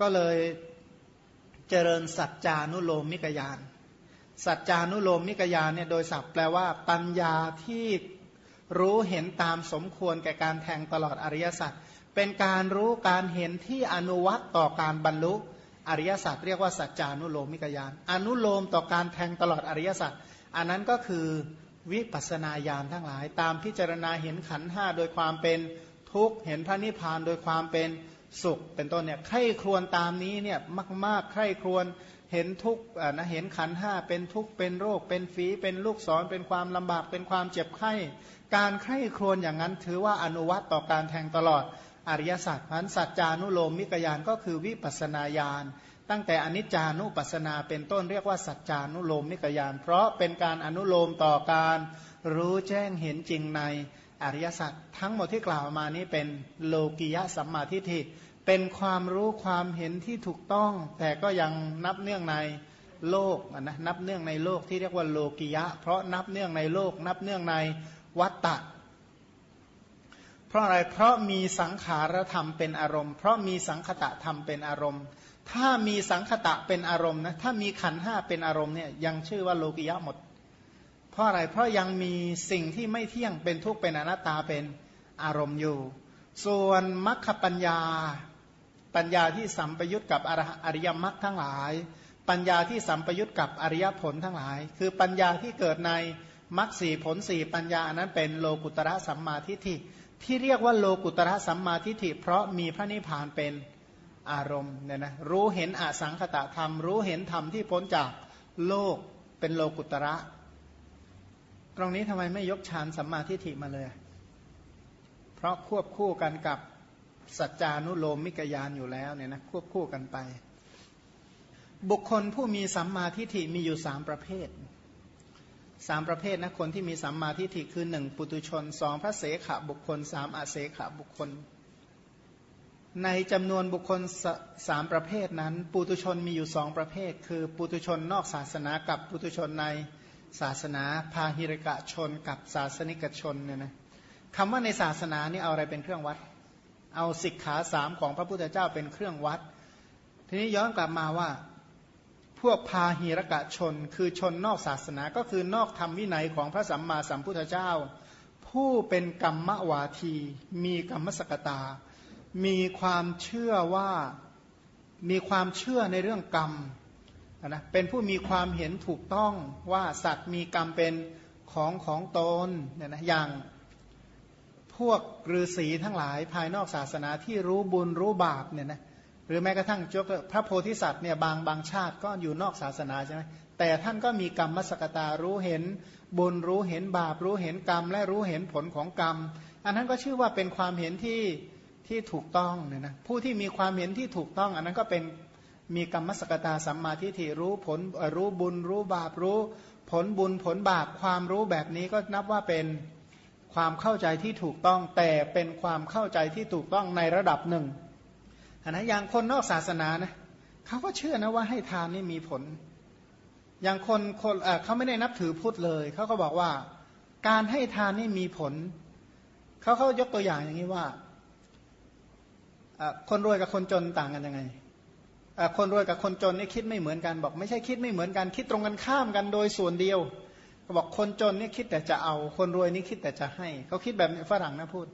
ก็เลยเจริญสัจจานุโลมมิกยาน สัจจานุโลมมิกยานเนี่ยโดยศัพท์แปลว่าปัญญาที่รู้เห็นตามสมควรแก่การแทงตลอดอริยสัจเป็นการรู้การเห็นที่อนุวัตต่อการบรรลุอริยสัจเรียกว่าสัจจานุโลมมิกยาน อนุโลมต่อการแทงตลอดอริยสัจอันนั้นก็คือวิปัสนาญาณทั้งหลาย ตามพิจารณาเห็นขันห้าโดยความเป็นทุกข์เห็นพระนิพพานโดยความเป็น สุขเป็นต้นเนี่ยใคร่ครวญตามนี้เนี่ยมาก ๆ ใคร่ครวญเห็นทุกข์นะเห็นขันห้าเป็นทุกเป็นโรค เป็นฝีเป็นลูกศรเป็นความลำบากเป็นความเจ็บไข้ การใคร่ครวญอย่างนั้น ถือว่าอนุวัตต่อการแทงตลอดอริยสัจพันสัจจานุโลมมิกยานก็คือวิปัสนาญาณตั้งแต่อนิจจานุปัสนาเป็นต้นเรียกว่าสัจจานุโลมมิกยานเพราะเป็นการอนุโลมต่อการรู้แจ้งเห็นจริงในอริยสัจทั้งหมดที่กล่าวมานี้เป็นโลกิยะสัมมาทิฏฐิ เป็นความรู้ความเห็นที่ถูกต้อง แต่ก็ยังนับเนื่องในโลกนะนับเนื่องในโลกที่เรียกว่าโลกิยะ เพราะนับเนื่องในโลก นับเนื่องในวัตตะ เพราะอะไรเพราะมีสังขารธรรมเป็นอารมณ์ เพราะมีสังคตะธรรมเป็นอารมณ์ ถ้ามีสังคตะเป็นอารมณ์นะถ้ามีขันห้าเป็นอารมณ์เนี่ยยังชื่อว่าโลกิยะหมด เพราะอะไรเพราะยังมีสิ่งที่ไม่เที่ยงเป็นทุกข์เป็นอนัตตาเป็นอารมณ์อยู่ ส่วนมัคคปัญญา ปัญญาที่สัมปยุตกับอริยมรรคทั้งหลาย ปัญญาที่สัมปยุตกับอริยผลทั้งหลาย คือปัญญาที่เกิดในมรรคสี่ผลสี่ปัญญาอนั้นเป็นโลกุตระสัมมาทิฏฐิที่เรียกว่าโลกุตระสัมมาทิฏฐิเพราะมีพระนิพพานเป็นอารมณ์เนี่ยนะรู้เห็นอสังขตะธรรม รู้เห็นธรรมที่พ้นจากโลกเป็นโลกุตระ ตรงนี้ทำไมไม่ยกฌานสัมมาทิฏฐิมาเลย เพราะควบคู่กันกับ สัจจานุโลมมิกยานอยู่แล้วเนี่ยนะควบคู่กันไป บุคคลผู้มีสัมมาทิฏฐิมีอยู่สามประเภทสามประเภทนะคนที่มีสัมมาทิฏฐิคือหนึ่งปุตุชนสองพระเสขบุคคลสามอาเสขบุคคล ในจำนวนบุคคลสสามประเภทนั้น ปุตุชนมีอยู่สองประเภท คือปุตุชนนอกศาสนากับปุตุชนในศาสนาพาหิรกะชนกับศาสนิกชนเนี่ยนะคำว่าในศาสนานี่เอาอะไรเป็นเครื่องวัด เอาสิกขาสามของพระพุทธเจ้าเป็นเครื่องวัด ทีนี้ย้อนกลับมาว่า พวกพาหีรกะชน คือชนนอกศาสนาก็คือนอกธรรมวินัยของพระสัมมาสัมพุทธเจ้า ผู้เป็นกรรมวาที มีกรรมสกตา มีความเชื่อว่ามีความเชื่อในเรื่องกรรมนะเป็นผู้มีความเห็นถูกต้องว่าสัตว์มีกรรมเป็นของของตนเนี่ยนะอย่าง พวกฤาษีทั้งหลายภายนอกศาสนาที่รู้บุญรู้บาปเนี่ยนะหรือแม้กระทั่งจพระโพธิสัตว์เนี่ยบางบางชาติก็อยู่นอกศาสนาใช่ไหมแต่ท่านก็มีกรรมมสกตารู้เห็นบุญรู้เห็นบาป รู้เห็นกรรม และรู้เห็นผลของกรรม อันนั้นก็ชื่อว่าเป็นความเห็นที่ที่ถูกต้องเนี่ยนะผู้ที่มีความเห็นที่ถูกต้อง อันนั้นก็เป็นมีกรรมมสกตาสัมมาทิฏฐิรู้ผลรู้บุญรู้บาปรู้ ผลบุญผลบาปความรู้แบบนี้ก็นับว่าเป็น ความเข้าใจที่ถูกต้องแต่เป็นความเข้าใจที่ถูกต้องในระดับหนึ่งนะอย่างคนนอกศาสนานะเขาก็เชื่อนะว่าให้ทานนี่มีผล อย่างคนคนเเขาไม่ได้นับถือพุทธเลยเขาก็บอกว่า การให้ทานนี่มีผลเขาเขายกตัวอย่างอย่างนี้ว่าคนรวยกับคนจนต่างกันยังไงคนรวยกับคนจนนี่คิดไม่เหมือนกันบอก ไม่ใช่คิดไม่เหมือนกัน คิดตรงกันข้ามกันโดยส่วนเดียว เขาบอกคนจนนี่คิดแต่จะเอา คนรวยนี่คิดแต่จะให้ เขาคิดแบบฝรั่งนะพูด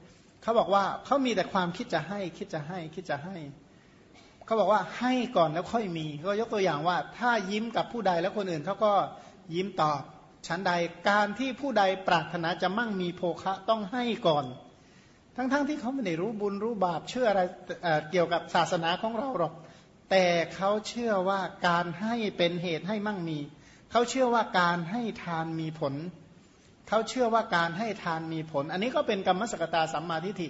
เขาบอกว่าเขามีแต่ความคิดจะให้ คิดจะให้ คิดจะให้ เขาบอกว่าให้ก่อนแล้วค่อยมี ก็ยกตัวอย่างว่า ถ้ายิ้มกับผู้ใดแล้วคนอื่นเขาก็ยิ้มตอบชั้นใดการที่ผู้ใดปรารถนาจะมั่งมีโภคะต้องให้ก่อน ทั้งๆทที่เขาไม่ได้รู้บุญรู้บาปเชื่ออะไรเเกี่ยวกับศาสนาของเราหรอก แต่เขาเชื่อว่าการให้เป็นเหตุให้มั่งมี เขาเชื่อว่าการให้ทานมีผล เขาเชื่อว่าการให้ทานมีผล อันนี้ก็เป็นกรรมสกตาสัมมาทิฏฐิ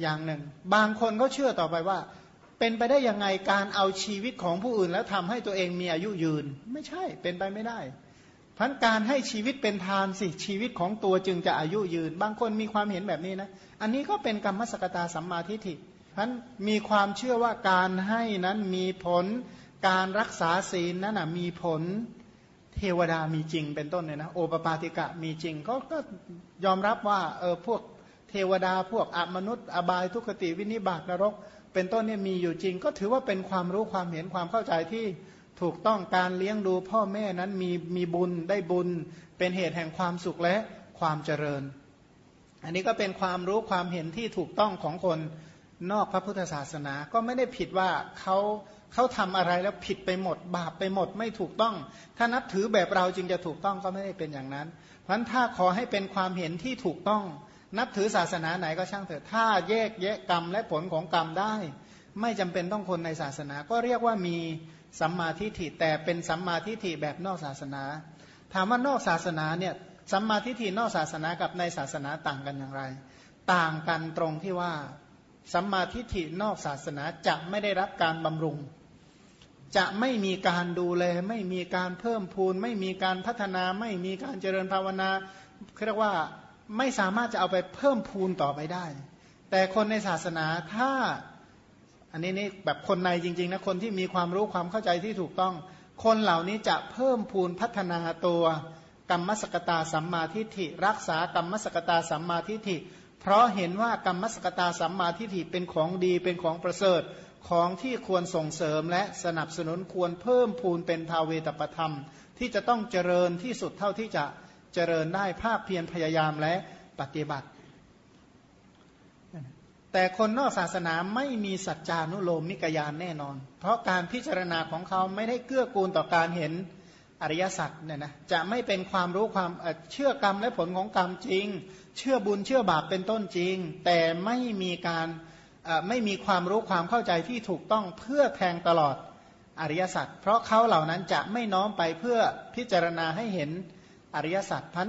อย่างหนึ่ง บางคนเขาเชื่อต่อไปว่า เป็นไปได้ยังไงการเอาชีวิตของผู้อื่น แล้วทำให้ตัวเองมีอายุยืน ไม่ใช่เป็นไปไม่ได้พันการให้ชีวิตเป็นทานสิชีวิตของตัวจึงจะอายุยืน บางคนมีความเห็นแบบนี้นะ อันนี้ก็เป็นกรรมสกตาสัมมาทิฏฐิพันมีความเชื่อว่าการให้นั้นมีผล การรักษาศีลนั้นมีผล เทวดามีจริงเป็นต้นเนี่ยนะโอปปาติกะมีจริงก็ก็ยอมรับว่าเออพวกเทวดาพวกอมนุษย์ อบายทุกขติวินิบาตนรก เป็นต้นเนี่ยมีอยู่จริง ก็ถือว่าเป็นความรู้ความเห็นความเข้าใจที่ถูกต้องการเลี้ยงดูพ่อแม่นั้นมีมีบุญได้บุญ เป็นเหตุแห่งความสุขและความเจริญ อันนี้ก็เป็นความรู้ความเห็นที่ถูกต้องของคนนอกพระพุทธศาสนา ก็ไม่ได้ผิดว่าเขา เขาทำอะไรแล้วผิดไปหมด บาปไปหมดไม่ถูกต้อง ถ้านับถือแบบเราจึงจะถูกต้องก็ไม่ได้เป็นอย่างนั้น เพราะฉะนั้นถ้าขอให้เป็นความเห็นที่ถูกต้อง นับถือศาสนาไหนก็ช่างเถอะถ้าแยกแยะกรรมและผลของกรรมได้ ไม่จำเป็นต้องคนในศาสนา ก็เรียกว่ามีสัมมาทิฏฐิแต่เป็นสัมมาทิฏฐิแบบนอกศาสนา ถามว่านอกศาสนาเนี่ยสัมมาทิฏฐินอกศาสนากับในศาสนาต่างกันอย่างไร ต่างกันตรงที่ว่าสัมมาทิฏฐินอกศาสนาจะไม่ได้รับการบำรุง จะไม่มีการดูแล ไม่มีการเพิ่มพูน ไม่มีการพัฒนา ไม่มีการเจริญภาวนาเรียกว่าไม่สามารถจะเอาไปเพิ่มพูนต่อไปได้ แต่คนในศาสนาถ้าอันนี้นี่แบบคนในจริงๆนะคนที่มีความรู้ความเข้าใจที่ถูกต้อง คนเหล่านี้จะเพิ่มพูนพัฒนาตัวกรรมสกตาสัมมาทิฏฐิ รักษากรรมสกตาสัมมาทิฏฐิ เพราะเห็นว่ากรรมสกตาสัมมาทิฏฐิเป็นของดีเป็นของประเสริฐ ของที่ควรส่งเสริมและสนับสนุนควรเพิ่มพูนเป็นภาเวตประธรรม ที่จะต้องเจริญที่สุดเท่าที่จะเจริญได้ภาคเพียรพยายามและปฏิบัติ แต่คนนอกศาสนาไม่มีสัจจานุโลมมิกยานแน่นอน เพราะการพิจารณาของเขาไม่ได้เกื้อกูลต่อการเห็นอริยสัจเนี่ยนะจะไม่เป็นความรู้ความเชื่อกรรมและผลของกรรมจริง เชื่อบุญเชื่อบาปเป็นต้นจริง แต่ไม่มีการ ไม่มีความรู้ความเข้าใจที่ถูกต้องเพื่อแทงตลอดอริยสัจเพราะเขาเหล่านั้นจะไม่น้อมไปเพื่อพิจารณาให้เห็นอริยสัจพัน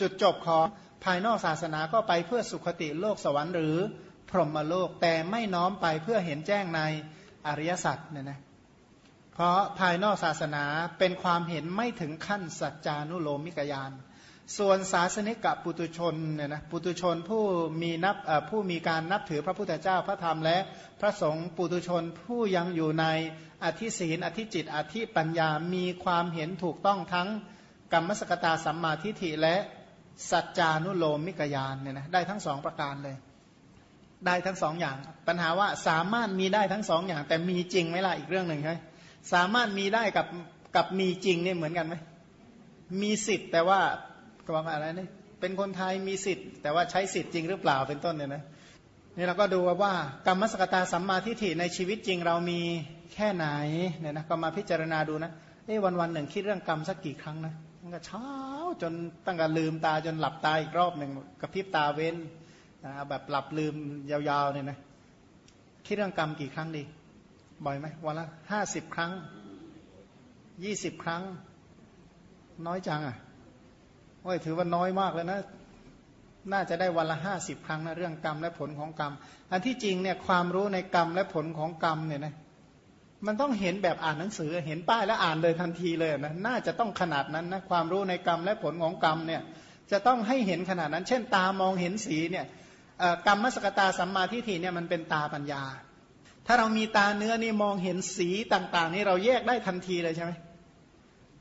จุดจบของภายนอกศาสนาก็ไปเพื่อสุขติโลกสวรรค์หรือพรหมโลกแต่ไม่น้อมไปเพื่อเห็นแจ้งในอริยสัจเนี่ยนะเพราะภายนอกศาสนาเป็นความเห็นไม่ถึงขั้นสัจจานุโลมิกยาน ส่วนศาสนิกปุตุชนเนี่ยนะปุตุชนผู้มีนับผู้มีการนับถือพระพุทธเจ้าพระธรรมและพระสงฆ์ปุตุชนผู้ยังอยู่ในอธิศีนอธิจิต อธิปัญญามีความเห็นถูกต้องทั้งกรรมสกตาสัมมาทิฏฐิและสัจจานุโลมิกยานเนี่ยนะได้ทั้งสองประการเลย ได้ทั้งสองอย่าง ปัญหาว่าสามารถมีได้ทั้งสองอย่าง แต่มีจริงไหมล่ะอีกเรื่องหนึ่งใช่สามารถมีได้กับกับมีจริงเนี่ยเหมือนกันไหมมีสิทธิ์แต่ว่า ก็ว่าอะไรนี่เป็นคนไทยมีสิทธิ์ แต่ว่าใช้สิทธิ์จริงหรือเปล่าเป็นต้นเนี่ยนะนี่เราก็ดูว่ากรรมสกตาสัมมาทิฏฐิในชีวิตจริงเรามีแค่ไหนเนี่ยนะก็มาพิจารณาดูนะเอ้วันวันหนึ่งคิดเรื่องกรรมสักกี่ครั้งนะตั้งแต่เช้าจนตั้งแต่ลืมตาจนหลับตาอีกรอบหนึ่งกระพริบตาเว้นนะแบบหลับลืมยาวๆเนี่ยนะคิดเรื่องกรรมกี่ครั้งดี บ่อยไหมวันละห้าสิบครั้งยี่สิบครั้ง น้อยจังอะ โอ้ยถือว่าน้อยมากเลยนะ น่าจะได้วันละห้าสิบครั้งนะเรื่องกรรมและผลของกรรม อันที่จริงเนี่ยความรู้ในกรรมและผลของกรรมเนี่ยนะมันต้องเห็นแบบอ่านหนังสือเห็นป้ายแล้วอ่านเลยทันทีเลยนะน่าจะต้องขนาดนั้นนะความรู้ในกรรมและผลของกรรมเนี่ยจะต้องให้เห็นขนาดนั้น เช่น ตามองเห็นสีเนี่ยกรรมมสกตาสัมมาทิฏฐิเนี่ยมันเป็นตาปัญญา ถ้าเรามีตาเนื้อนี่มองเห็นสีต่าง ๆ นี่เราแยกได้ทันทีเลยใช่ไหม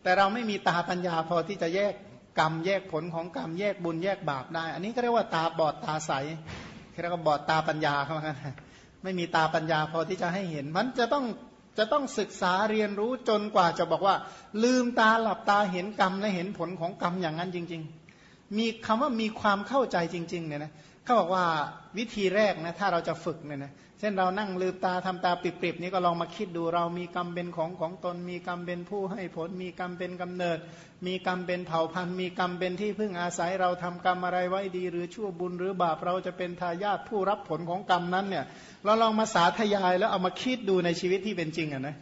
แต่เราไม่มีตาปัญญาพอที่จะแยก กรรมแยกผลของกรรมแยกบุญแยกบาปได้ อันนี้ก็เรียกว่าตาบอดตาใสเรียกว่าบอดตาปัญญาเขากันไม่มีตาปัญญาพอที่จะให้เห็น มันจะต้องจะต้องศึกษาเรียนรู้จนกว่าจะบอกว่า ลืมตาหลับตาเห็นกรรมและเห็นผลของกรรมอย่างนั้นจริง ๆ มีคำว่ามีความเข้าใจจริงๆเนี่ยนะเขาบอกว่าวิธีแรกนะถ้าเราจะฝึกเนี่ยนะ ช่นเรานั่งลืมตาทำตาปิบๆนี้ก็ลองมาคิดดูเรามีกรรมเป็นของของตน มีกรรมเป็นผู้ให้ผล มีกรรมเป็นกำเนิด มีกรรมเป็นเผ่าพันธุ์มีกรรมเป็นที่พึ่งอาศัยเราทำกรรมอะไรไว้ดี หรือชั่วบุญหรือบาปเราจะเป็นทายาทผู้รับผลของกรรมนั้นเนี่ยเราลองมาสาธยายแล้วเอามาคิดดูในชีวิตที่เป็นจริงอะนะ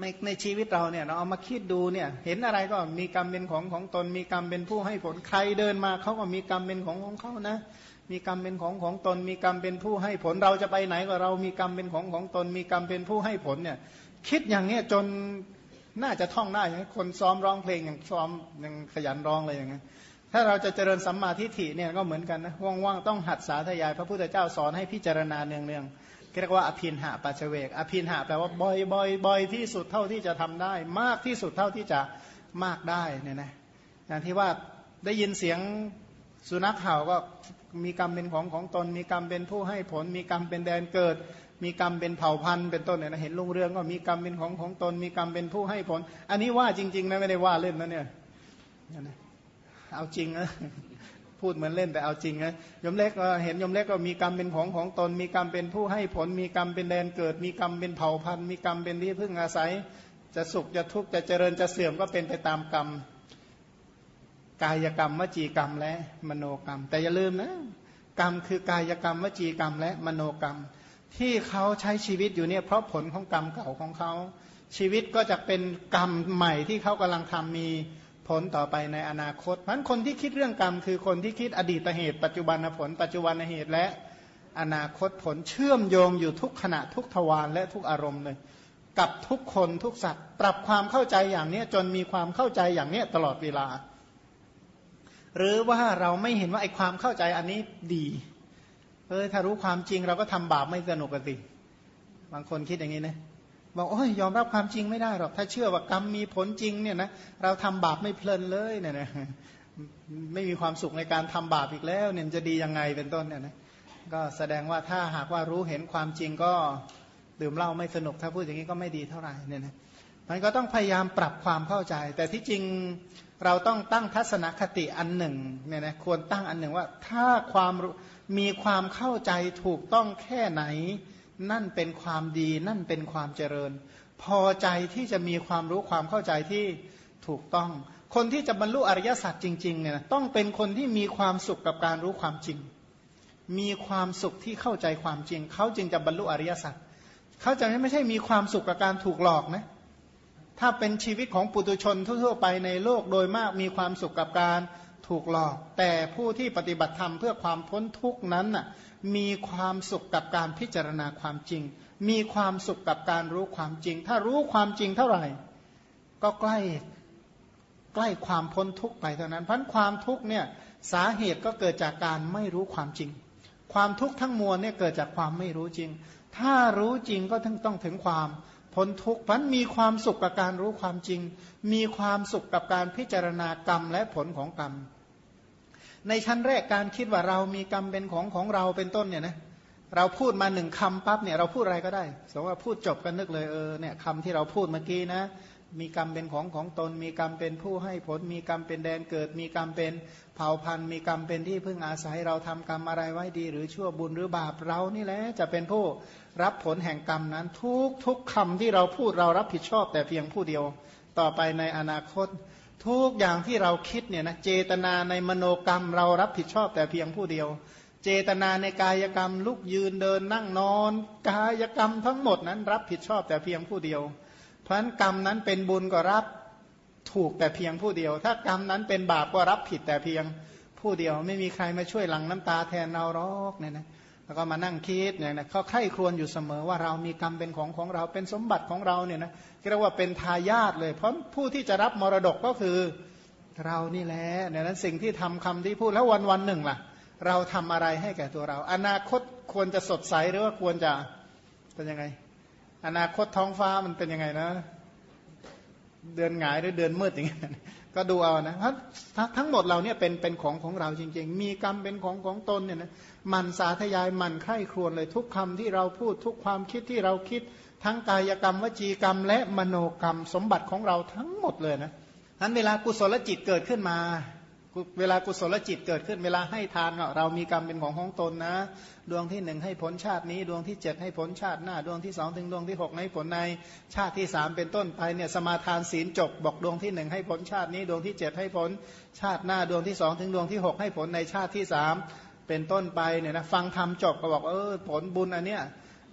ในในชีวิตเราเนี่ยเราเอามาคิดดูเนี่ยเห็นอะไรก็มีกรรมเป็นของของตน มีกรรมเป็นผู้ให้ผลใครเดินมาเขาก็มีกรรมเป็นของของเขานะ มีกรรมเป็นของของตน มีกรรมเป็นผู้ให้ผลเราจะไปไหนก็เรามีกรรมเป็นของของตน มีกรรมเป็นผู้ให้ผลเนี่ย คิดอย่างเนี้ยจนน่าจะท่องได้คนซ้อมร้องเพลงอย่างซ้อมยังขยันร้องเลยอย่างเงี้ยถ้าเราจะเจริญสัมมาทิฏฐิเนี่ยก็เหมือนกันนะว่างๆต้องหัดสาธยาย พระพุทธเจ้าสอนให้พิจารณาเนืองๆเรียกว่าอภินหาปัจเวก อภินหาแปลว่าบ่อยบ่อยบ่อยที่สุดเท่าที่จะทำได้ มากที่สุดเท่าที่จะมากได้เนี่ยนะอย่างที่ว่าได้ยินเสียง สุนัขเห่าก็มีกรรมเป็นของของตน มีกรรมเป็นผู้ให้ผล มีกรรมเป็นแดนเกิด มีกรรมเป็นเผ่าพันธุ์เป็นต้นเนี่ยนะเห็นลุงเรืองก็มีกรรมเป็นของของตน มีกรรมเป็นผู้ให้ผล อันนี้ว่าจริงๆนะไม่ได้ว่าเล่นนะเนี่ยเอาจริงนะพูดเหมือนเล่นแต่เอาจริงนะยมเล็กเห็นยมเล็กก็มีกรรมเป็นของของตน มีกรรมเป็นผู้ให้ผล มีกรรมเป็นแดนเกิด มีกรรมเป็นเผ่าพันธุ์ มีกรรมเป็นที่พึ่งอาศัย จะสุขจะทุกข์จะเจริญจะเสื่อมก็เป็นไปตามกรรม กายกรรมวจีกรรมและมโนกรรม แต่อย่าลืมนะกรรมคือกายกรรมวจีกรรม และมโนกรรม ที่เขาใช้ชีวิตอยู่เนี่ยเพราะผลของกรรมเก่าของเขา ชีวิตก็จะเป็นกรรมใหม่ที่เขากำลังทำมีผลต่อไปในอนาคตมันคนที่คิดเรื่องกรรม คือคนที่คิดอดีตเหตุปัจจุบันผล ปัจจุบันเหตุและอนาคตผลเชื่อมโยงอยู่ทุกขณะทุกทวารและทุกอารมณ์เลยกับทุกคนทุกสัตว์ ปรับความเข้าใจอย่างนี้จนมีความเข้าใจอย่างนี้ตลอดเวลา หรือว่าเราไม่เห็นว่าไอ้ความเข้าใจอันนี้ดีเออถ้ารู้ความจริงเราก็ทำบาปไม่สนุกกันสิบางคนคิดอย่างนี้นะบอกโอ้ยยอมรับความจริงไม่ได้หรอกถ้าเชื่อว่ากรรมมีผลจริงเนี่ยนะเราทำบาปไม่เพลินเลยเนี่ยนะไม่มีความสุขในการทำบาปอีกแล้ว เนี่ยจะดียังไงเป็นต้นเนี่ยนะก็แสดงว่าถ้าหากว่ารู้เห็นความจริงก็ดื่มเหล้าไม่สนุกถ้าพูดอย่างนี้ก็ไม่ดีเท่าไหร่เนี่ยนะมันก็ต้องพยายามปรับความเข้าใจ แต่ที่จริง เราต้องตั้งทัศนคติอันหนึ่งเนี่ยนะควรตั้งอันหนึ่งว่าถ้าความมีความเข้าใจถูกต้องแค่ไหน นั่นเป็นความดีนั่นเป็นความเจริญ พอใจที่จะมีความรู้ความเข้าใจที่ถูกต้อง คนที่จะบรรลุอริยสัจจริงๆเนี่ยต้องเป็นคนที่มีความสุขกับการรู้ความจริง มีความสุขที่เข้าใจความจริง เขาจึงจะบรรลุอริยสัจเขาจะไม่ใช่มีความสุขกับการถูกหลอกนะ ถ้าเป็นชีวิตของปุตุชนทั่วไปในโลกโดยมากมีความสุขกับการถูกหลอก แต่ผู้ที่ปฏิบัติธรรมเพื่อความพ้นทุกนั้นน่ะมีความสุขกับการพิจารณาความจริง มีความสุขกับการรู้ความจริง ถ้ารู้ความจริงเท่าไหร่ ก็ใกล้ใกล้ความพ้นทุกข์ไปเท่านั้น เพราะความทุกข์เนี่ยสาเหตุก็เกิดจากการไม่รู้ความจริง ความทุกข์ทั้งมวลเนี่ยเกิดจากความไม่รู้จริง ถ้ารู้จริงก็ต้องต้องถึงความ พ้นทุกข์พันมีความสุขกับการรู้ความจริง มีความสุขกับการพิจารณากรรมและผลของกรรม ในชั้นแรกการคิดว่าเรามีกรรมเป็นของของเราเป็นต้นเนี่ยนะเราพูดมาหนึ่งคำปั๊บเนี่ยเราพูดอะไรก็ได้ สมมติว่าพูดจบกันนึกเลยเออเนี่ยคำที่เราพูดเมื่อกี้นะ มีกรรมเป็นของของตน มีกรรมเป็นผู้ให้ผล มีกรรมเป็นแดนเกิด มีกรรมเป็น เผ่าพันธุ์มีกรรมเป็นที่พึ่งอาศัยเราทำกรรมอะไรไว้ดีหรือชั่วบุญหรือบาปเรานี่แหละจะเป็นผู้รับผลแห่งกรรมนั้นทุกทุกคำที่เราพูดเรารับผิดชอบแต่เพียงผู้เดียว ต่อไปในอนาคต ทุกอย่างที่เราคิดเนี่ยนะเจตนาในมโนกรรมเรารับผิดชอบแต่เพียงผู้เดียว เจตนาในกายกรรมลุกยืนเดินนั่งนอน กายกรรมทั้งหมดนั้นรับผิดชอบแต่เพียงผู้เดียว เพราะฉะนั้นกรรมนั้นเป็นบุญก็รับ ถูกแต่เพียงผู้เดียว ถ้ากรรมนั้นเป็นบาปก็รับผิดแต่เพียงผู้เดียวไม่มีใครมาช่วยหลังน้ำตาแทนเราหรอกเนี่ยนะแล้วก็มานั่งคิดเนี่ยนะเขาไข้ครวญอยู่เสมอว่าเรามีกรรมเป็นของของเราเป็นสมบัติของเราเนี่ยนะเรียกว่าเป็นทายาทเลย เพราะผู้ที่จะรับมรดกก็คือเรานี่แหละเนี่ยนั้นสิ่งที่ทำคำที่พูดแล้ววันวันหนึ่งล่ะ เราทำอะไรให้แก่ตัวเรา อนาคตควรจะสดใสหรือว่าควรจะเป็นยังไง อนาคตท้องฟ้ามันเป็นยังไงนะ เดือนหงายหรือเดือนมืดอย่างเงี้ยก็ดูเอานะเพราะทั้งหมดเราเนี่ยเป็นเป็นของของเราจริง ๆ มีกรรมเป็นของของตนเนี่ยนะมันสาธยายมันไข้ครวนเลยทุกคำที่เราพูดทุกความคิดที่เราคิด ทั้งกายกรรมวจีกรรม และมโนกรรมสมบัติของเราทั้งหมดเลยนะนั้นเวลากุศลจิตเกิดขึ้นมา เวลากุศลจิตเกิดขึ้นเวลาให้ทานเรามีกรรมเป็นของของตนนะ ดวงที่หนึ่งให้ผลชาตินี้ ดวงที่เจ็ดให้ผลชาติหน้า ดวงที่สองถึงดวงที่หกให้ผลในชาติที่สามเป็นต้นไปเนี่ยสมาทานศีลจบ บอกดวงที่หนึ่งให้ผลชาตินี้ ดวงที่เจ็ดให้ผลชาติหน้าดวงที่สองถึงดวงที่หกให้ผลในชาติที่สามเป็นต้นไปเนี่ยนะฟังธรรมจบก็บอกเออผลบุญอันเนี้ย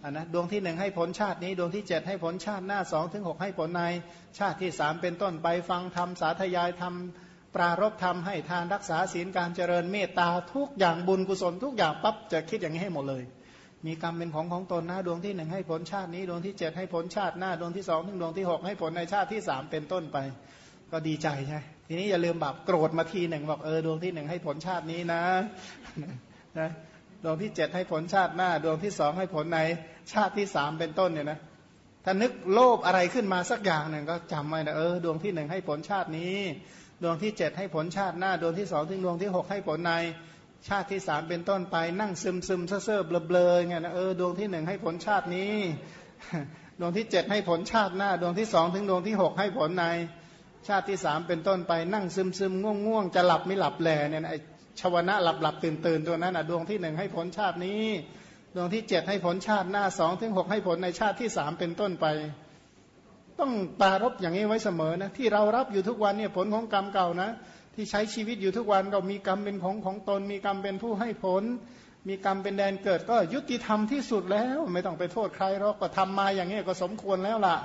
อันนะดวงที่หนึ่งให้ผลชาตินี้ดวงที่เจ็ดให้ผลชาติหน้าสองถึงหกให้ผลในชาติที่สามเป็นต้นไปฟังธรรมสาธยายธรรม ปรารบธรรมให้ทานรักษาศีลการเจริญเมตตาทุกอย่างบุญกุศลทุกอย่างปั๊บจะคิดอย่างนี้ให้หมดเลย มีกรรมเป็นของของตนนะดวงที่หนึ่งให้ผลชาตินี้ดวงที่เจ็ดให้ผลชาติหน้าดวงที่สองถึงดวงที่หกให้ผลในชาติที่สามเป็นต้นไป ก็ดีใจใช่ทีนี้อย่าลืมแบบโกรธมาทีหนึ่งบอกเออดวงที่หนึ่งให้ผลชาตินี้นะนะดวงที่เจ็ดให้ผลชาติหน้า ดวงที่สองให้ผลในชาติที่สามเป็นต้นเนี่ยนะ ถ้านึกโลภอะไรขึ้นมาสักอย่างหนึ่งก็จำไว้นะเออดวงที่หนึ่งให้ผลชาตินี้ ดวงที่เจ็ดให้ผลชาติหน้า ดวงที่สองถึงดวงที่หกให้ผลในชาติที่สามเป็นต้นไปนั่งซึมซึมเซ่อเบลอเบลอไงนะเออดวงที่หนึ่งให้ผลชาตินี้ ดวงที่เจ็ดให้ผลชาติหน้า ดวงที่สองถึงดวงที่หกให้ผลใน ชาติที่สามเป็นต้นไปนั่งซึมซึมง่วงง่วงจะหลับไม่หลับแหล่เนี่ยไอชวนะหลับหลับตื่นตื่นตัวนั้นอะดวงที่หนึ่งให้ผลชาตินี้ ดวงที่เจ็ดให้ผลชาติหน้าสองถึงหกให้ผลในชาติที่สามเป็นต้นไป ต้องปารบอย่างนี้ไว้เสมอนะที่เรารับอยู่ทุกวันเนี่ยผลของกรรมเก่านะ ที่ใช้ชีวิตอยู่ทุกวันก็มีกรรมเป็นของของตน มีกรรมเป็นผู้ให้ผล มีกรรมเป็นแดนเกิด ก็ยุติธรรมที่สุดแล้ว ไม่ต้องไปโทษใครหรอกก็ทำมาอย่างนี้ก็สมควรแล้วล่ะ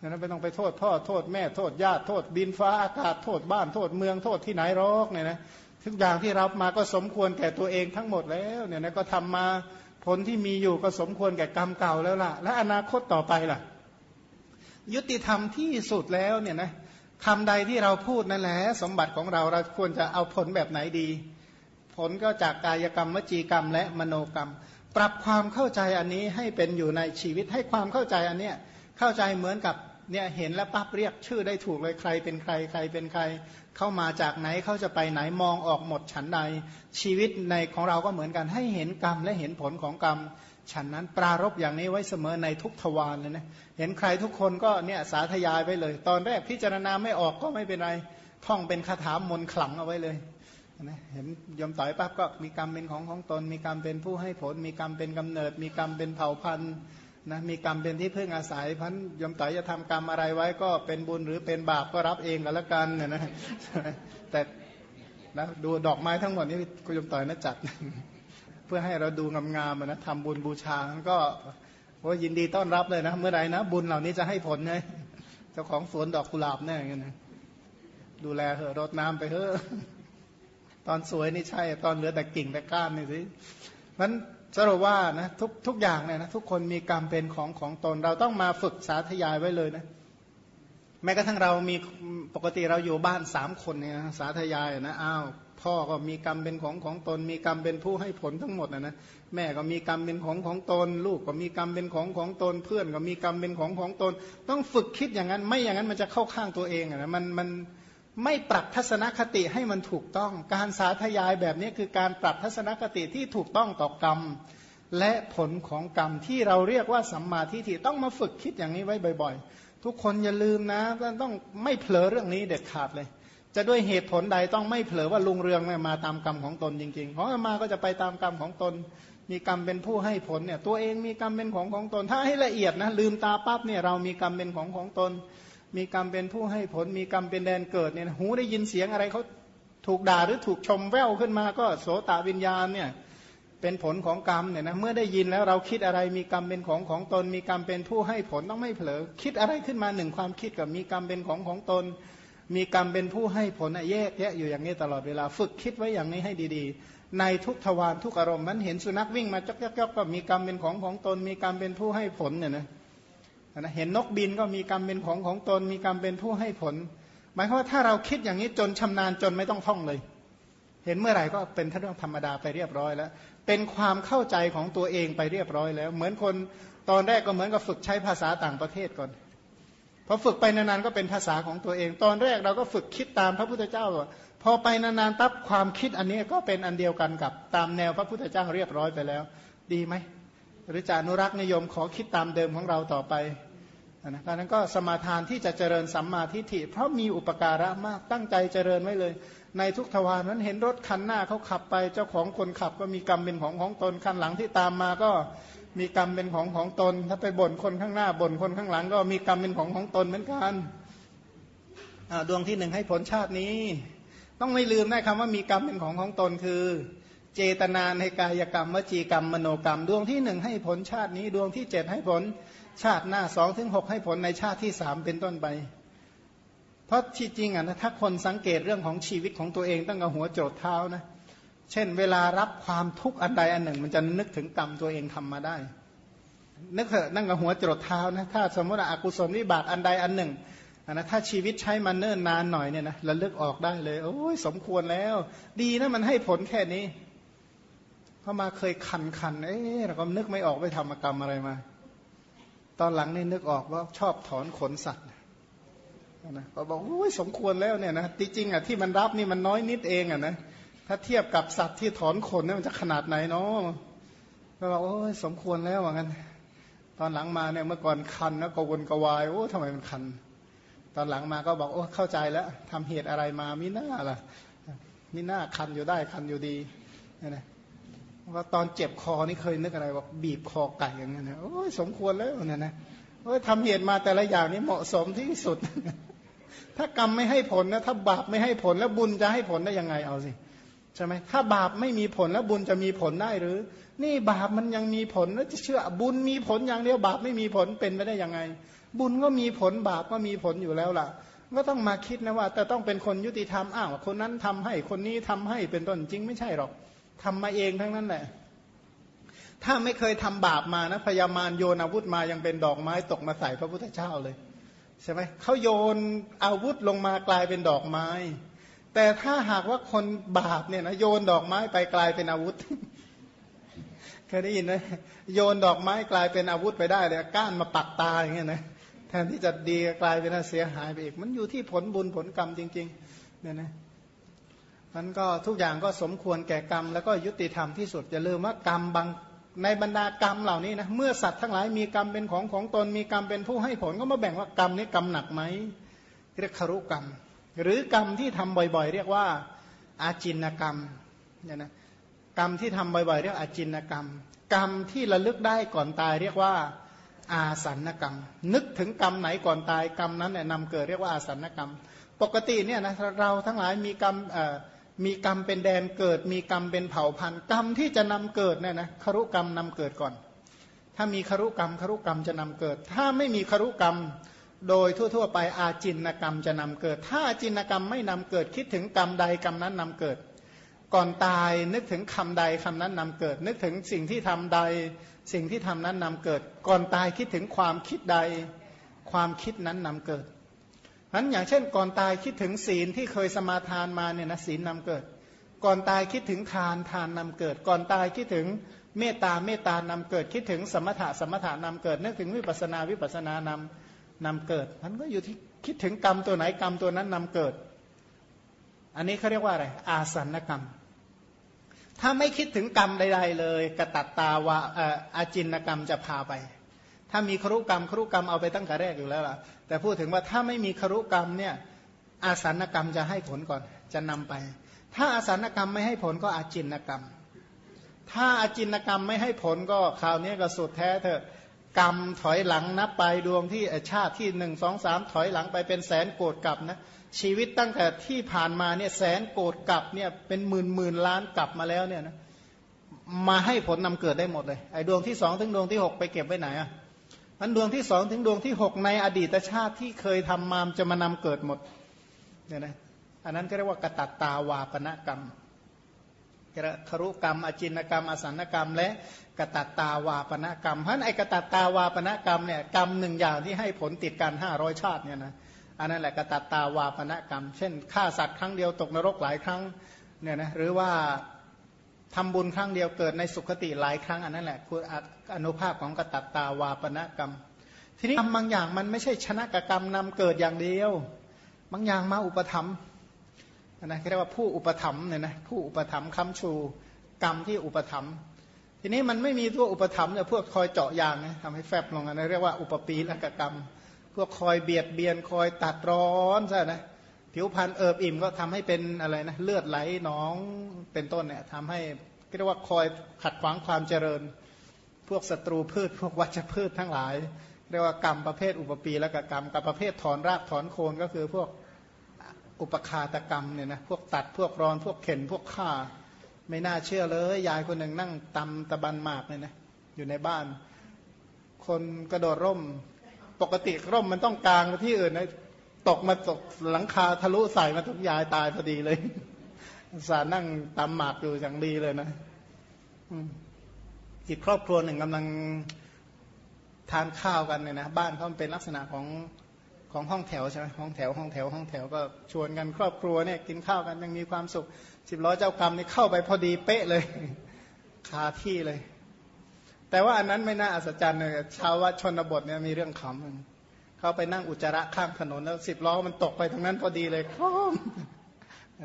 นั้นไม่ต้องไปโทษพ่อโทษแม่โทษญาติโทษบินฟ้าอากาศโทษบ้านโทษเมืองโทษที่ไหนหรอกเนี่ยนะทุกอย่างที่รับมาก็สมควรแก่ตัวเองทั้งหมดแล้วเนี่ยนะก็ทำมา ผลที่มีอยู่ก็สมควรแก่กรรมเก่าแล้วล่ะ และอนาคตต่อไปล่ะ ยุติธรรมที่สุดแล้วเนี่ยนะคำใดที่เราพูดนั่นแหละสมบัติของเราเราควรจะเอาผลแบบไหนดี ผลก็จากกายกรรมวจีกรรม และมโนกรรม ปรับความเข้าใจอันนี้ให้เป็นอยู่ในชีวิตให้ความเข้าใจอันเนี้ยเข้าใจเหมือนกับ เนี่ยเห็นแล้วปั๊บเรียกชื่อได้ถูกเลยใครเป็นใครใครเป็นใคร เข้ามาจากไหนเขาจะไปไหนมองออกหมดฉันใด ชีวิตในของเราก็เหมือนกันให้เห็นกรรมและเห็นผลของกรรมฉันนั้นปรารบอย่างนี้ไว้เสมอในทุกทวารเลยนะเห็นใครทุกคนก็เนี่ยสาธยายไปเลย ตอนแรกพิจารณาไม่ออกก็ไม่เป็นไรท่องเป็นคาถามนขลังเอาไว้เลยนะเห็นยมต่อยปั๊บก็มีกรรมเป็นของของตน มีกรรมเป็นผู้ให้ผล มีกรรมเป็นกำเนิด มีกรรมเป็นเผ่าพันธุ์ นะมีกรรมเป็นที่พึ่งอาศัยพันยมต่อยจะทำกรรมอะไรไว้ก็เป็นบุญหรือเป็นบาปก็รับเองกันละกันเนี่ยนะแต่นะดูดอกไม้ทั้งหมดนี้คุณยมต่อยนะจัด เพื่อให้เราดูงามๆนะทำบุญบูชาก็ว่ายินดีต้อนรับเลยนะ เมื่อไหร่นะบุญเหล่านี้จะให้ผลไงเจ้าของสวนดอกกุหลาบแน่เงี้ยนะดูแลเหอะรดน้ำไปเถอะตอนสวยนี่ใช่ ตอนเหลือแต่กิ่งแต่ก้านนี่สิมัน สรุปว่านะทุกทุกอย่างเนี่ยนะทุกคนมีกรรมเป็นของของตน เราต้องมาฝึกสาธยายไว้เลยนะแม้กระทั่งเรามีปกติเราอยู่บ้านสามคนเนี่ยนะสาธยายนะอ้าวพ่อก็มีกรรมเป็นของของตน มีกรรมเป็นผู้ให้ผลทั้งหมดนะนะแม่ก็มีกรรมเป็นของของตน ลูกก็มีกรรมเป็นของของตน เพื่อนก็มีกรรมเป็นของของตน ต้องฝึกคิดอย่างนั้น ไม่อย่างนั้นมันจะเข้าข้างตัวเองนะมันมัน ไม่ปรับทัศนคติให้มันถูกต้อง การสาธยายแบบนี้คือการปรับทัศนคติที่ถูกต้องต่อกรรม และผลของกรรมที่เราเรียกว่าสัมมาทิฏฐิต้องมาฝึกคิดอย่างนี้ไว้บ่อย ๆ ทุกคนอย่าลืมนะต้องไม่เผลอเรื่องนี้เด็ดขาดเลย จะด้วยเหตุผลใดต้องไม่เผลอว่าลุงเรืองมาตามกรรมของตนจริงๆ เพราะมาก็จะไปตามกรรมของตน มีกรรมเป็นผู้ให้ผลเนี่ยตัวเองมีกรรมเป็นของของตน ถ้าให้ละเอียดนะลืมตาปั๊บเนี่ยเรามีกรรมเป็นของของตน มีกรรมเป็นผู้ให้ผลมีกรรมเป็นแดนเกิดเนี่ยหูได้ยินเสียงอะไรเขาถูกด่าหรือถูกชมแววขึ้นมาก็โสตวิญญาณเนี่ยเป็นผลของกรรมเนี่ยนะเมื่อได้ยินแล้วเราคิดอะไรมีกรรมเป็นของของตน มีกรรมเป็นผู้ให้ผลต้องไม่เผลอ คิดอะไรขึ้นมาหนึ่งความคิดกับมีกรรมเป็นของของตน มีกรรมเป็นผู้ให้ผลแยกแยะอยู่อย่างนี้ตลอดเวลาฝึกคิดไว้อย่างนี้ให้ดีๆ ในทุกทวารทุกอารมณ์มันเห็นสุนัขวิ่งมาจอกๆก็มีกรรมเป็นของของตน มีกรรมเป็นผู้ให้ผลเนี่ยนะ นะเห็นนกบินก็มีกรรมเป็นของของตน มีกรรมเป็นผู้ให้ผล หมายความว่าถ้าเราคิดอย่างนี้จนชำนาญจนไม่ต้องท่องเลย เห็นเมื่อไหร่ก็เป็นเรื่องธรรมดาไปเรียบร้อยแล้ว เป็นความเข้าใจของตัวเองไปเรียบร้อยแล้ว เหมือนคนตอนแรกก็เหมือนกับฝึกใช้ภาษาต่างประเทศก่อนพอฝึกไปนานๆก็เป็นภาษาของตัวเอง ตอนแรกเราก็ฝึกคิดตามพระพุทธเจ้าพอไปนานๆปั๊บความคิดอันนี้ก็เป็นอันเดียวกันกับตามแนวพระพุทธเจ้าเรียบร้อยไปแล้ว ดีไหม หรือจะอนุรักษ์นิยมขอคิดตามเดิมของเราต่อไปนะดังนั้นก็สมาทานที่จะเจริญสัมมาทิฏฐิ เพราะมีอุปการะมากตั้งใจเจริญไว้เลย ในทุกทวารนั้นเห็นรถคันหน้าเขาขับไป เจ้าของคนขับก็มีกรรมเป็นของของตนคันหลังที่ตามมาก็มีกรรมเป็นของของตน ถ้าไปบ่นคนข้างหน้าบ่นคนข้างหลัง ก็มีกรรมเป็นของของตนเหมือนกันดวงที่หนึ่งให้ผลชาตินี้ ต้องไม่ลืมนะคำว่ามีกรรมเป็นของของตนคือ เจตนาในกายกรรมวจีกรรมมโนกรรม ดวงที่หนึ่งให้ผลชาตินี้ดวงที่เจ็ดให้ผลชาติหน้าสองถึงหกให้ผลในชาติที่สามเป็นต้นไป เพราะที่จริงอะนะถ้าคนสังเกตเรื่องของชีวิตของตัวเองตั้งแต่หัวโจดเท้านะเช่น เวลารับความทุกข์อันใดอันหนึ่ง มันจะนึกถึงกรรมตัวเองทำมาได้ นึกเถอะนั่งกับหัวโจดเท้านะถ้าสมมติอกุศลวิบากอันใดอันหนึ่งนะถ้าชีวิตใช้มันเนิ่นนานหน่อยเนี่ยนะระลึกออกได้เลย โอ้ยสมควรแล้ว ดีนะมันให้ผลแค่นี้ พอมาเคยคันคันเอ๊ะเราก็นึกไม่ออกไปทำกรรมอะไรมา ตอนหลังนี่นึกออกว่าชอบถอนขนสัตว์นะก็บอกโอ้ยสมควรแล้วเนี่ยนะจริงๆอะที่มันรับนี่มันน้อยนิดเองอะนะถ้าเทียบกับสัตว์ที่ถอนขนเนี่ยมันจะขนาดไหนเนาะก็บอกโอ้ยสมควรแล้วว่างั้น ตอนหลังมาเนี่ยเมื่อก่อนคันแล้วก็วนกวายโอ้ทำไมมันคัน ตอนหลังมาก็บอกโอ้เข้าใจแล้วทำเหตุอะไรมามิน่าล่ะมิน่าคันอยู่ได้คันอยู่ดีเนี่ยนะ ว่าตอนเจ็บคอนี่เคยนึกอะไรบอกบีบคอไก่อย่างเงี้ยนะโอ้ยสมควรแล้วนี่ยนะโอ้ยทำเหตุมาแต่ละอย่างนี้เหมาะสมที่สุด ถ้ากรรมไม่ให้ผลนะถ้าบาปไม่ให้ผลแล้วบุญจะให้ผลได้ยังไงเอาสิใช่ไหมถ้าบาปไม่มีผลแล้วบุญจะมีผลได้หรือ นี่บาปมันยังมีผลแล้วจะเชื่อบุญมีผลอย่างเดียวบาปไม่มีผลเป็นไปได้ยังไง บุญก็มีผลบาปก็มีผลอยู่แล้วล่ะก็ต้องมาคิดนะว่า แต่ต้องเป็นคนยุติธรรมอ้าวคนนั้นทำให้คนนี้ทำให้เป็นต้นจริงไม่ใช่หรอก ทำมาเองทั้งนั้นแหละ ถ้าไม่เคยทำบาปมานะพยามารโยนอาวุธมายังเป็นดอกไม้ตกมาใส่พระพุทธเจ้าเลยใช่ไหมเขาโยนอาวุธลงมากลายเป็นดอกไม้ แต่ถ้าหากว่าคนบาปเนี่ยนะโยนดอกไม้ไปกลายเป็นอาวุธเคยได้ยินไหมโยนดอกไม้กลายเป็นอาวุธไปได้เลยก้านมาปักตาอย่างเงี้ยนะแทนที่จะดีกลายเป็นเสียหายไปอีก มันอยู่ที่ผลบุญผลกรรมจริงๆเนี่ยนะ มันก็ทุกอย่างก็สมควรแก่กรรม แล้วก็ยุติธรรมที่สุดอย่าลืมว่ากรรมบางในบรรดากรรมเหล่านี้นะเมื่อสัตว์ทั้งหลายมีกรรมเป็นของของตนมีกรรมเป็นผู้ให้ผลก็มาแบ่งว่ากรรมนี้กรรมหนักไหมเรียกครุกรรม หรือกรรมที่ทำบ่อยๆ เรียกว่าอาจินกรรมเนี่ยนะกรรมที่ทำบ่อยๆ เรียกอาจินกรรม กรรมที่ระลึกได้ก่อนตายเรียกว่าอาสันกรรม นึกถึงกรรมไหนก่อนตายกรรมนั้นเนี่ยนำเกิดเรียกว่าอาสันกรรม ปกติเนี่ยนะเราทั้งหลายมีกรรม มีกรรมเป็นแดนเกิด มีกรรมเป็นเผ่าพันธุ์กรรมที่จะนำเกิดเนี่ยนะครุกรรมนำเกิดก่อน ถ้ามีครุกรรมครุกรรมจะนำเกิด ถ้าไม่มีครุกรรมโดยทั่ว ๆ ไปอาจินกรรมจะนำเกิด ถ้าอาจินกรรมไม่นำเกิดคิดถึงกรรมใดกรรมนั้นนำเกิด ก่อนตายนึกถึงคำใดคำนั้นนำเกิด นึกถึงสิ่งที่ทำใด สิ่งที่ทำนั้นนำเกิด ก่อนตายคิดถึงความคิดใด ความคิดนั้นนำเกิด นั้นอย่างเช่นก่อนตายคิดถึงศีลที่เคยสมาทานมาเนี่ยนะศีลนำเกิด ก่อนตายคิดถึงทานทานนำเกิด ก่อนตายคิดถึงเมตตาเมตตานำเกิด คิดถึงสมถะสมถะนำเกิด นึกถึงวิปัสนาวิปัสนานำนำเกิดมันก็อยู่ที่คิดถึงกรรมตัวไหนกรรมตัวนั้นนำเกิด อันนี้เขาเรียกว่าอะไรอาสันกรรม ถ้าไม่คิดถึงกรรมใด ๆ เลยกระตัดตาวาอาจินกรรมจะพาไป ถ้ามีครุกรรมครุกรรมเอาไปตั้งแต่แรกอยู่แล้วล่ะ แต่พูดถึงว่าถ้าไม่มีครุกรรมเนี่ยอาสันกรรมจะให้ผลก่อนจะนำไป ถ้าอาสันกรรมไม่ให้ผลก็อาจินกรรม ถ้าอาจินกรรมไม่ให้ผลก็คราวนี้ก็สุดแท้เถอะกรรมถอยหลังนับไปดวงที่ชาติที่หนึ่งสองสามถอยหลังไปเป็นแสนโกรธกลับนะชีวิตตั้งแต่ที่ผ่านมาเนี่ยแสนโกรธกลับเนี่ยเป็นหมื่นหมื่นล้านกลับมาแล้วเนี่ยนะมาให้ผลนำเกิดได้หมดเลยไอ้ดวงที่สองถึงดวงที่หกไปเก็บไว้ไหนอะ มันดวงที่สองถึงดวงที่หกในอดีตชาติที่เคยทำมามจะมานำเกิดหมดเนี่ยนะอันนั้นก็เรียกว่ากตัตตาวาปณกรรมครุกรรม อจินกรรม อสันกรรม และกตัตตาวาปณกรรมเพราะไอ้กตัตตาวาปณกรรมเนี่ยกรรมหนึ่งอย่างที่ให้ผลติดกันห้าร้อยชาติเนี่ยนะอันนั้นแหละกตัตตาวาปณกรรม เช่นฆ่าสัตว์ครั้งเดียวตกนรกหลายครั้งเนี่ยนะหรือว่า ทำบุญครั้งเดียวเกิดในสุคติหลายครั้งอันนั้นแหละคืออนุภาพของกตัตตาวาปณกรรม ทีนี้ทำบางอย่างมันไม่ใช่ชนะกกรรมนำเกิดอย่างเดียว บางอย่างมาอุปธรรมนะเรียกว่าผู้อุปธรรมเนี่ยนะผู้อุปธรรมคำชู กรรมที่อุปธรรมทีนี้มันไม่มีตัวอุปธรรมเนี่ยพวกคอยเจาะยางนะทำให้แฟบลงอันนี้เรียกว่าอุปปีละกกรรม พวกคอยเบียดเบียนคอยตัดร้อนใช่ไหม ผิวพรรณเอิบอิ่มก็ทำให้เป็นอะไรนะเลือดไหลน้องเป็นต้นเนี่ยทำให้เรียกว่าคอยขัดขวางความเจริญ พวกศัตรูพืช พวกวัชพืชทั้งหลาย เรียกว่ากรรมประเภทอุปปีและกกรรมกับประเภทถอนรากถอนโคนก็คือพวกอุปคาตกรรมเนี่ยนะพวกตัดพวกรอน พวกเข็นพวกฆ่า ไม่น่าเชื่อเลย ยายคนหนึ่งนั่งตำตะบันหมากเลยนะอยู่ในบ้าน คนกระโดดร่ม ปกติร่มมันต้องกลางที่อื่นนะ ตกมาตกหลังคาทะลุใส่มาทุกยายตายพอดีเลยสานั่งตำหมากอยู่อย่างดีเลยนะจิตครอบครัวหนึ่งกำลังทานข้าวกันเนี่ยนะบ้านเขาเป็นลักษณะของของห้องแถวใช่ไหมห้องแถวห้องแถวห้องแถวก็ชวนกันครอบครัวเนี่ยกินข้าวกันยังมีความสุขสิบล้อเจ้ากรรมนี่เข้าไปพอดีเป๊ะเลยคาที่เลย แต่ว่าอันนั้นไม่น่าอัศจรรย์เลยชาวชนบทเนี่ยมีเรื่องขำ เขาไปนั่งอุจจาระข้างถนนแล้วสิบล้อมันตกไปตรงนั้นพอดีเลยคล้อง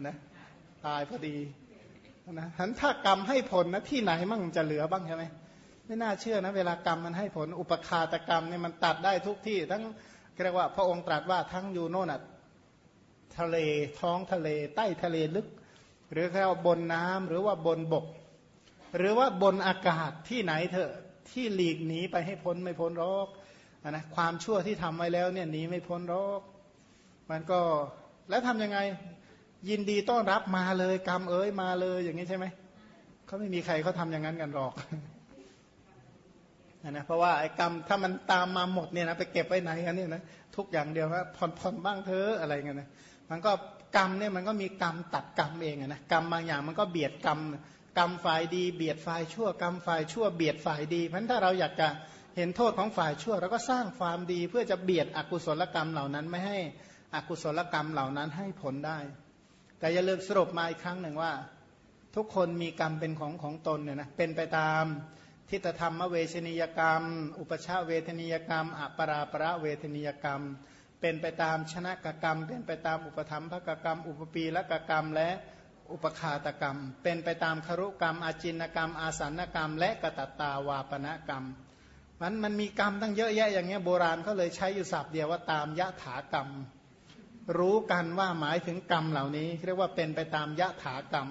นะตายพอดีนะหันถ้ากรรมให้ผลนะที่ไหนมั่งจะเหลือบ้างใช่ไหมไม่น่าเชื่อนะเวลากรรมมันให้ผลอุปคาตกรรมเนี่ยมันตัดได้ทุกที่ ทั้งเรียกว่าพระองค์ตรัสว่าทั้งอยู่โน่นอะทะเลท้องทะเล ใต้ทะเลลึก หรือแค่ว่าบนน้ำหรือว่าบนบก หรือว่าบนอากาศที่ไหนเถอะที่หลีกหนีไปให้พ้นไม่พ้นรอก นะความชั่วที่ทำไว้แล้วเนี่ยหนีไม่พ้นหรอกมันก็แล้วทำยังไง ยินดีต้อนรับมาเลยกรรมเอ้ยมาเลยอย่างนี้ใช่ไหมเขาไม่มีใครเขาทำอย่างนั้นกันหรอกนะเพราะว่าไอ้กรรมถ้ามันตามมาหมดเนี่ยนะไปเก็บไว้ไหนกันเนี่ยนะทุกอย่างเดียวว่าผ่อนผ่อนบ้างเธออะไรเงี้ยนะมันก็กรรมเนี่ยมันก็มีกรรมตัดกรรมเองนะกรรมบางอย่างมันก็เบียดกรรมกรรมฝ่ายดี เบียดฝ่ายชั่วกรรมฝ่ายชั่วเบียดฝ่ายดีเพราะถ้าเราอยากจะ เห็นโทษของฝ่ายชั่วเราก็สร้างความดีเพื่อจะเบียดอกุศลกรรมเหล่านั้นไม่ให้อกุศลกรรมเหล่านั้นให้ผลได้ แต่อย่าลืมสรุปมาอีกครั้งหนึ่งว่า ทุกคนมีกรรมเป็นของของตนเนี่ยนะเป็นไปตามทิฏฐธรรมเวชนียกรรม อุปชาเวทนียกรรมอัปราประเวทนียกรรม เป็นไปตามชนะกกรรม เป็นไปตามอุปธรรมภกกรรม อุปปีละกกรรม และอุปคาตกรรม เป็นไปตามครุกรรม อาจินกรรม อาสันกรรม และกตัตตาวาปณกรรม มันมันมีกรรมตั้งเยอะแยะอย่างเงี้ยโบราณเขาเลยใช้อยู่ศัพท์เดียวว่าตามยะถากรรม รู้กันว่าหมายถึงกรรมเหล่านี้เรียกว่าเป็นไปตามยะถากรรม